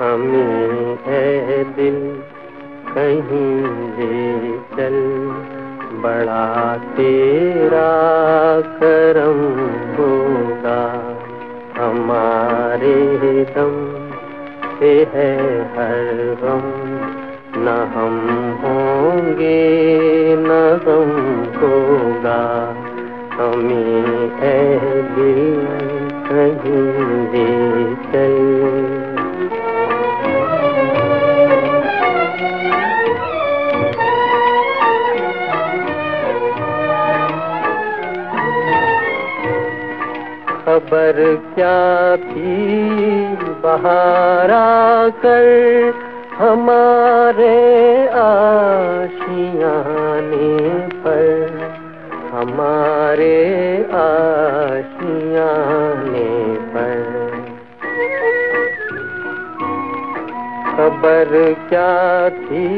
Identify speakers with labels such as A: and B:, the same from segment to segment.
A: हमें है दिल कहीं ले चल, बड़ा तेरा करम होगा। हमारे दम से है हर गम, न हम होंगे, न हम होगा। हमें है दिल कहीं ले चल। खबर क्या थी? बहारा कर हमारे आशियाने पर। हमारे आशियाने पर। खबर क्या थी?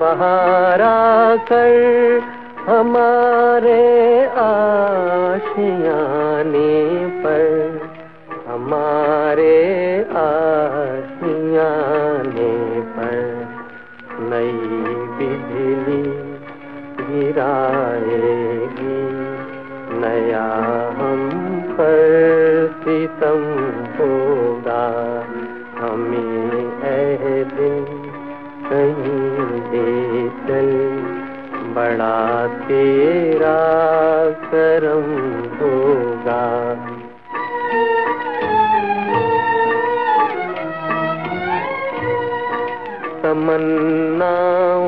A: बहारा कर हमारे आशियाने गिराएगी नया हम पर सितम होगा। हमें ऐ दिन कहीं दे चल बड़ा तेरा करम होगा। तमन्नाओं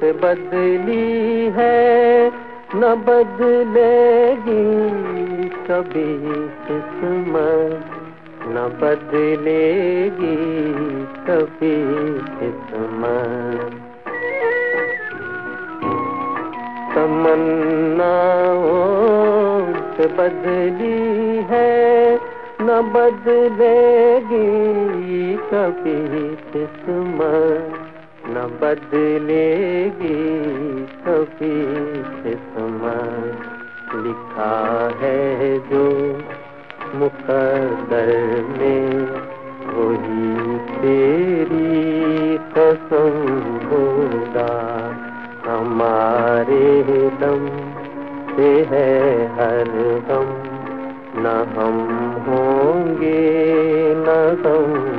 A: से बदली है, न बदलेगी कभी किस्मत। न बदलेगी कभी किस्मत। तमन्नाओं से बदली है, न बदलेगी कभी किस्मत। न बदलेगी कभी किस्मत लिखा है जो मुकदर में, वही तेरी कसम होगा। हमारे दम से है हर गम, न हम होंगे, न हम